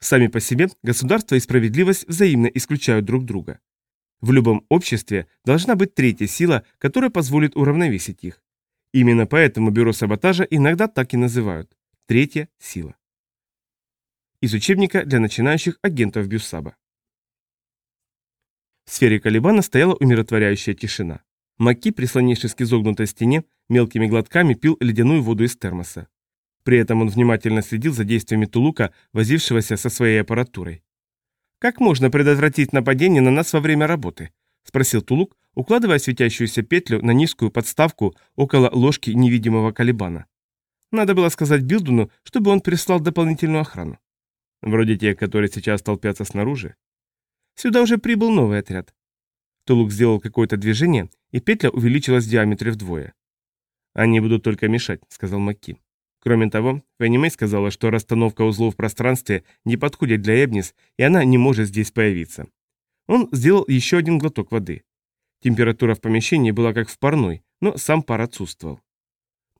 Сами по себе государство и справедливость взаимно исключают друг друга. В любом обществе должна быть третья сила, которая позволит уравновесить их. Именно поэтому бюро саботажа иногда так и называют – третья сила. Из учебника для начинающих агентов Бюссаба. В сфере Калибана стояла умиротворяющая тишина. Маки, прислонившись к изогнутой стене, мелкими глотками пил ледяную воду из термоса. При этом он внимательно следил за действиями Тулука, возившегося со своей аппаратурой. «Как можно предотвратить нападение на нас во время работы?» – спросил Тулук, укладывая светящуюся петлю на низкую подставку около ложки невидимого Калибана. Надо было сказать Билдуну, чтобы он прислал дополнительную охрану. Вроде тех, которые сейчас толпятся снаружи. Сюда уже прибыл новый отряд. Тулук сделал какое-то движение, и петля увеличилась в диаметре вдвое. «Они будут только мешать», — сказал Макки. Кроме того, Фенни сказала, что расстановка узлов в пространстве не подходит для Эбнис, и она не может здесь появиться. Он сделал еще один глоток воды. Температура в помещении была как в парной, но сам пар отсутствовал.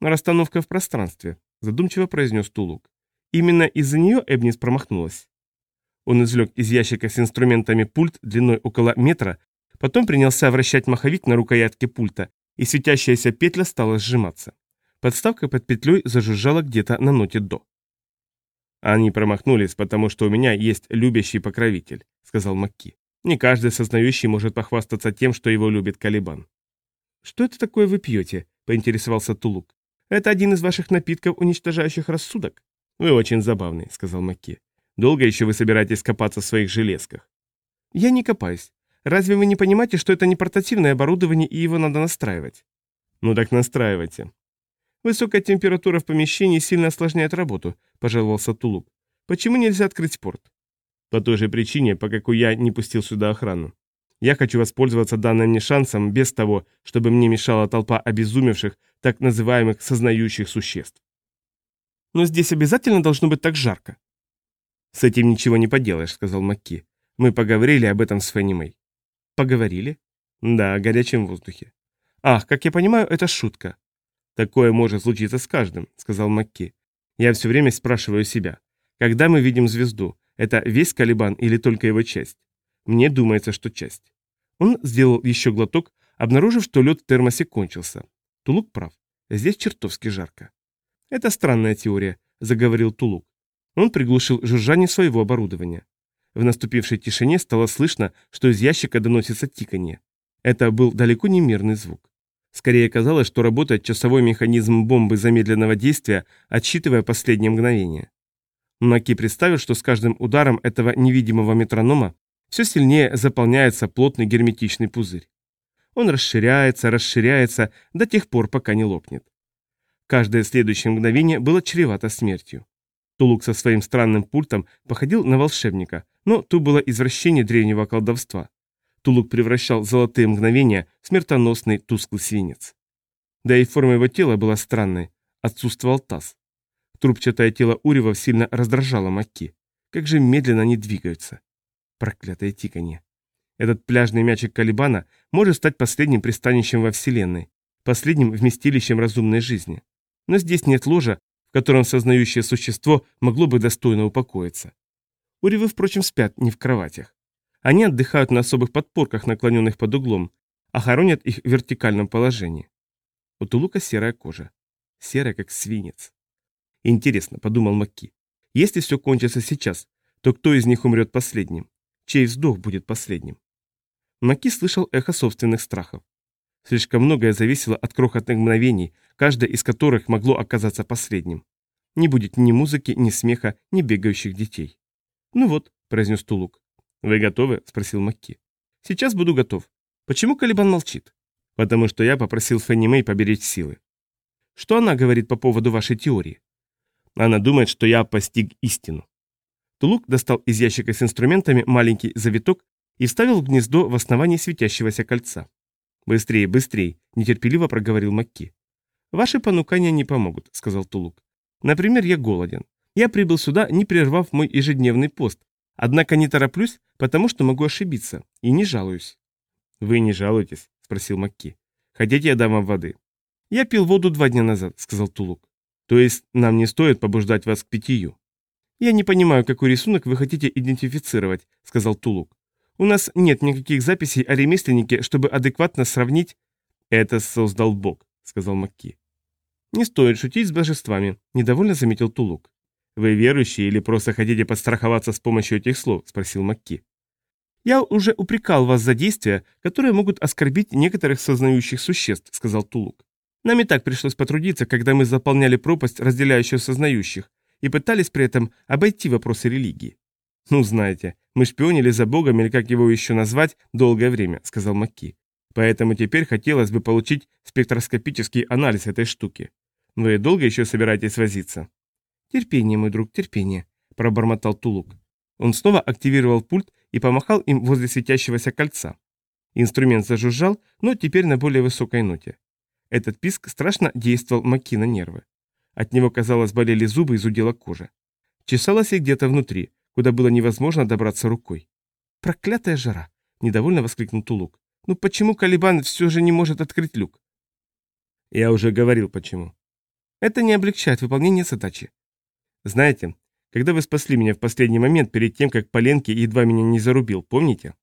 «Расстановка в пространстве», — задумчиво произнес Тулук. Именно из-за нее Эбнис промахнулась. Он извлек из ящика с инструментами пульт длиной около метра, потом принялся вращать маховик на рукоятке пульта, и светящаяся петля стала сжиматься. Подставка под петлей зажужжала где-то на ноте «до». «Они промахнулись, потому что у меня есть любящий покровитель», — сказал Макки. «Не каждый сознающий может похвастаться тем, что его любит Калибан». «Что это такое вы пьете?» — поинтересовался Тулук. «Это один из ваших напитков, уничтожающих рассудок?» «Вы очень забавный», — сказал Макки. «Долго еще вы собираетесь копаться в своих железках?» «Я не копаюсь. Разве вы не понимаете, что это не портативное оборудование и его надо настраивать?» «Ну так настраивайте». «Высокая температура в помещении сильно осложняет работу», – пожаловался Тулуп. «Почему нельзя открыть порт?» «По той же причине, по какой я не пустил сюда охрану. Я хочу воспользоваться данным мне шансом без того, чтобы мне мешала толпа обезумевших, так называемых сознающих существ. Но здесь обязательно должно быть так жарко. С этим ничего не поделаешь, сказал Макки. Мы поговорили об этом с Фенни Поговорили? Да, о горячем воздухе. Ах, как я понимаю, это шутка. Такое может случиться с каждым, сказал Макки. Я все время спрашиваю себя, когда мы видим звезду, это весь Калибан или только его часть? Мне думается, что часть. Он сделал еще глоток, обнаружив, что лед в термосе кончился. Тулук прав. Здесь чертовски жарко. «Это странная теория», — заговорил Тулук. Он приглушил жужжание своего оборудования. В наступившей тишине стало слышно, что из ящика доносится тиканье. Это был далеко не мирный звук. Скорее казалось, что работает часовой механизм бомбы замедленного действия, отсчитывая последние мгновения. Маки представил, что с каждым ударом этого невидимого метронома все сильнее заполняется плотный герметичный пузырь. Он расширяется, расширяется до тех пор, пока не лопнет. Каждое следующее мгновение было чревато смертью. Тулук со своим странным пультом походил на волшебника, но то было извращение древнего колдовства. Тулук превращал золотые мгновения в смертоносный тусклый свинец. Да и форма его тела была странной, отсутствовал таз. Трубчатое тело Уревов сильно раздражало Макки. Как же медленно они двигаются. Проклятое тиканье. Этот пляжный мячик Калибана может стать последним пристанищем во Вселенной, последним вместилищем разумной жизни. Но здесь нет ложа, в котором сознающее существо могло бы достойно упокоиться. Уревы, впрочем, спят не в кроватях. Они отдыхают на особых подпорках, наклоненных под углом, а хоронят их в вертикальном положении. У Тулука серая кожа. Серая, как свинец. Интересно, подумал Макки, если все кончится сейчас, то кто из них умрет последним? Чей вздох будет последним? Маки слышал эхо собственных страхов. Слишком многое зависело от крохотных мгновений, каждое из которых могло оказаться последним. Не будет ни музыки, ни смеха, ни бегающих детей. «Ну вот», — произнес Тулук. «Вы готовы?» — спросил Макки. «Сейчас буду готов. Почему Калибан молчит?» «Потому что я попросил Фенни Мэй поберечь силы». «Что она говорит по поводу вашей теории?» «Она думает, что я постиг истину». Тулук достал из ящика с инструментами маленький завиток и вставил в гнездо в основании светящегося кольца. «Быстрее, быстрее!» – нетерпеливо проговорил Макки. «Ваши понукания не помогут», – сказал Тулук. «Например, я голоден. Я прибыл сюда, не прервав мой ежедневный пост. Однако не тороплюсь, потому что могу ошибиться. И не жалуюсь». «Вы не жалуетесь?» – спросил Макки. «Хотите, я дам вам воды?» «Я пил воду два дня назад», – сказал Тулук. «То есть нам не стоит побуждать вас к питью?» «Я не понимаю, какой рисунок вы хотите идентифицировать», — сказал Тулук. «У нас нет никаких записей о ремесленнике, чтобы адекватно сравнить...» «Это создал Бог», — сказал Макки. «Не стоит шутить с божествами», — недовольно заметил Тулук. «Вы верующие или просто хотите подстраховаться с помощью этих слов?» — спросил Макки. «Я уже упрекал вас за действия, которые могут оскорбить некоторых сознающих существ», — сказал Тулук. «Нам и так пришлось потрудиться, когда мы заполняли пропасть, разделяющую сознающих, и пытались при этом обойти вопросы религии. «Ну, знаете, мы шпионили за Богом, или как его еще назвать, долгое время», — сказал Макки. «Поэтому теперь хотелось бы получить спектроскопический анализ этой штуки. Вы долго еще собираетесь возиться?» «Терпение, мой друг, терпение», — пробормотал Тулук. Он снова активировал пульт и помахал им возле светящегося кольца. Инструмент зажужжал, но теперь на более высокой ноте. Этот писк страшно действовал Маки на нервы. От него, казалось, болели зубы и зудела кожа. Чесалась и где-то внутри, куда было невозможно добраться рукой. «Проклятая жара!» – недовольно воскликнул Тулук. «Ну почему Калибан все же не может открыть люк?» «Я уже говорил, почему». «Это не облегчает выполнение задачи». «Знаете, когда вы спасли меня в последний момент перед тем, как Поленки едва меня не зарубил, помните?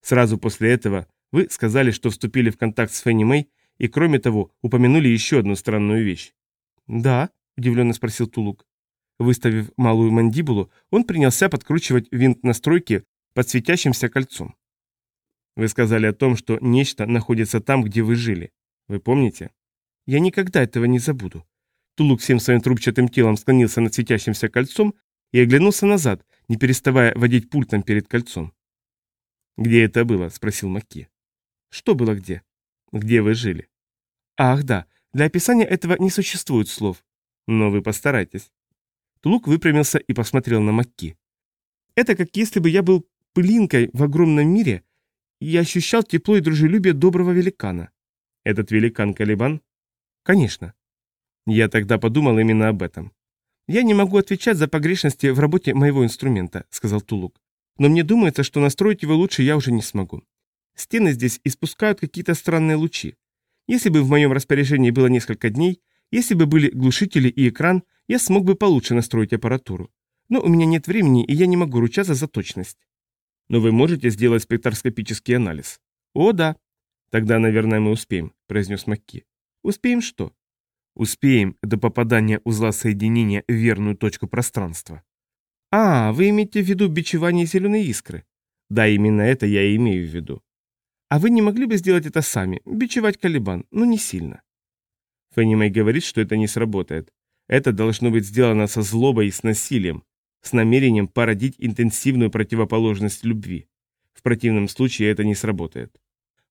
Сразу после этого вы сказали, что вступили в контакт с Фенни Мэй и, кроме того, упомянули еще одну странную вещь. «Да?» – удивленно спросил Тулук. Выставив малую мандибулу, он принялся подкручивать винт настройки под светящимся кольцом. «Вы сказали о том, что нечто находится там, где вы жили. Вы помните?» «Я никогда этого не забуду». Тулук всем своим трубчатым телом склонился над светящимся кольцом и оглянулся назад, не переставая водить пультом перед кольцом. «Где это было?» – спросил Макки. «Что было где?» «Где вы жили?» «Ах, да, для описания этого не существует слов. Но вы постарайтесь. Тулук выпрямился и посмотрел на Макки. Это как если бы я был пылинкой в огромном мире и ощущал тепло и дружелюбие доброго великана. Этот великан Калибан? Конечно. Я тогда подумал именно об этом. Я не могу отвечать за погрешности в работе моего инструмента, сказал Тулук. Но мне думается, что настроить его лучше я уже не смогу. Стены здесь испускают какие-то странные лучи. Если бы в моем распоряжении было несколько дней, если бы были глушители и экран, я смог бы получше настроить аппаратуру. Но у меня нет времени, и я не могу ручаться за точность. Но вы можете сделать спектроскопический анализ? О, да. Тогда, наверное, мы успеем, произнес Макки. Успеем что? Успеем до попадания узла соединения в верную точку пространства. А, вы имеете в виду бичевание зеленой искры? Да, именно это я и имею в виду. А вы не могли бы сделать это сами, бичевать Калибан, но не сильно. Фенни говорит, что это не сработает. Это должно быть сделано со злобой и с насилием, с намерением породить интенсивную противоположность любви. В противном случае это не сработает.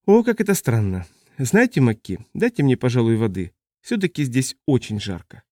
О, как это странно. Знаете, Макки, дайте мне, пожалуй, воды. Все-таки здесь очень жарко.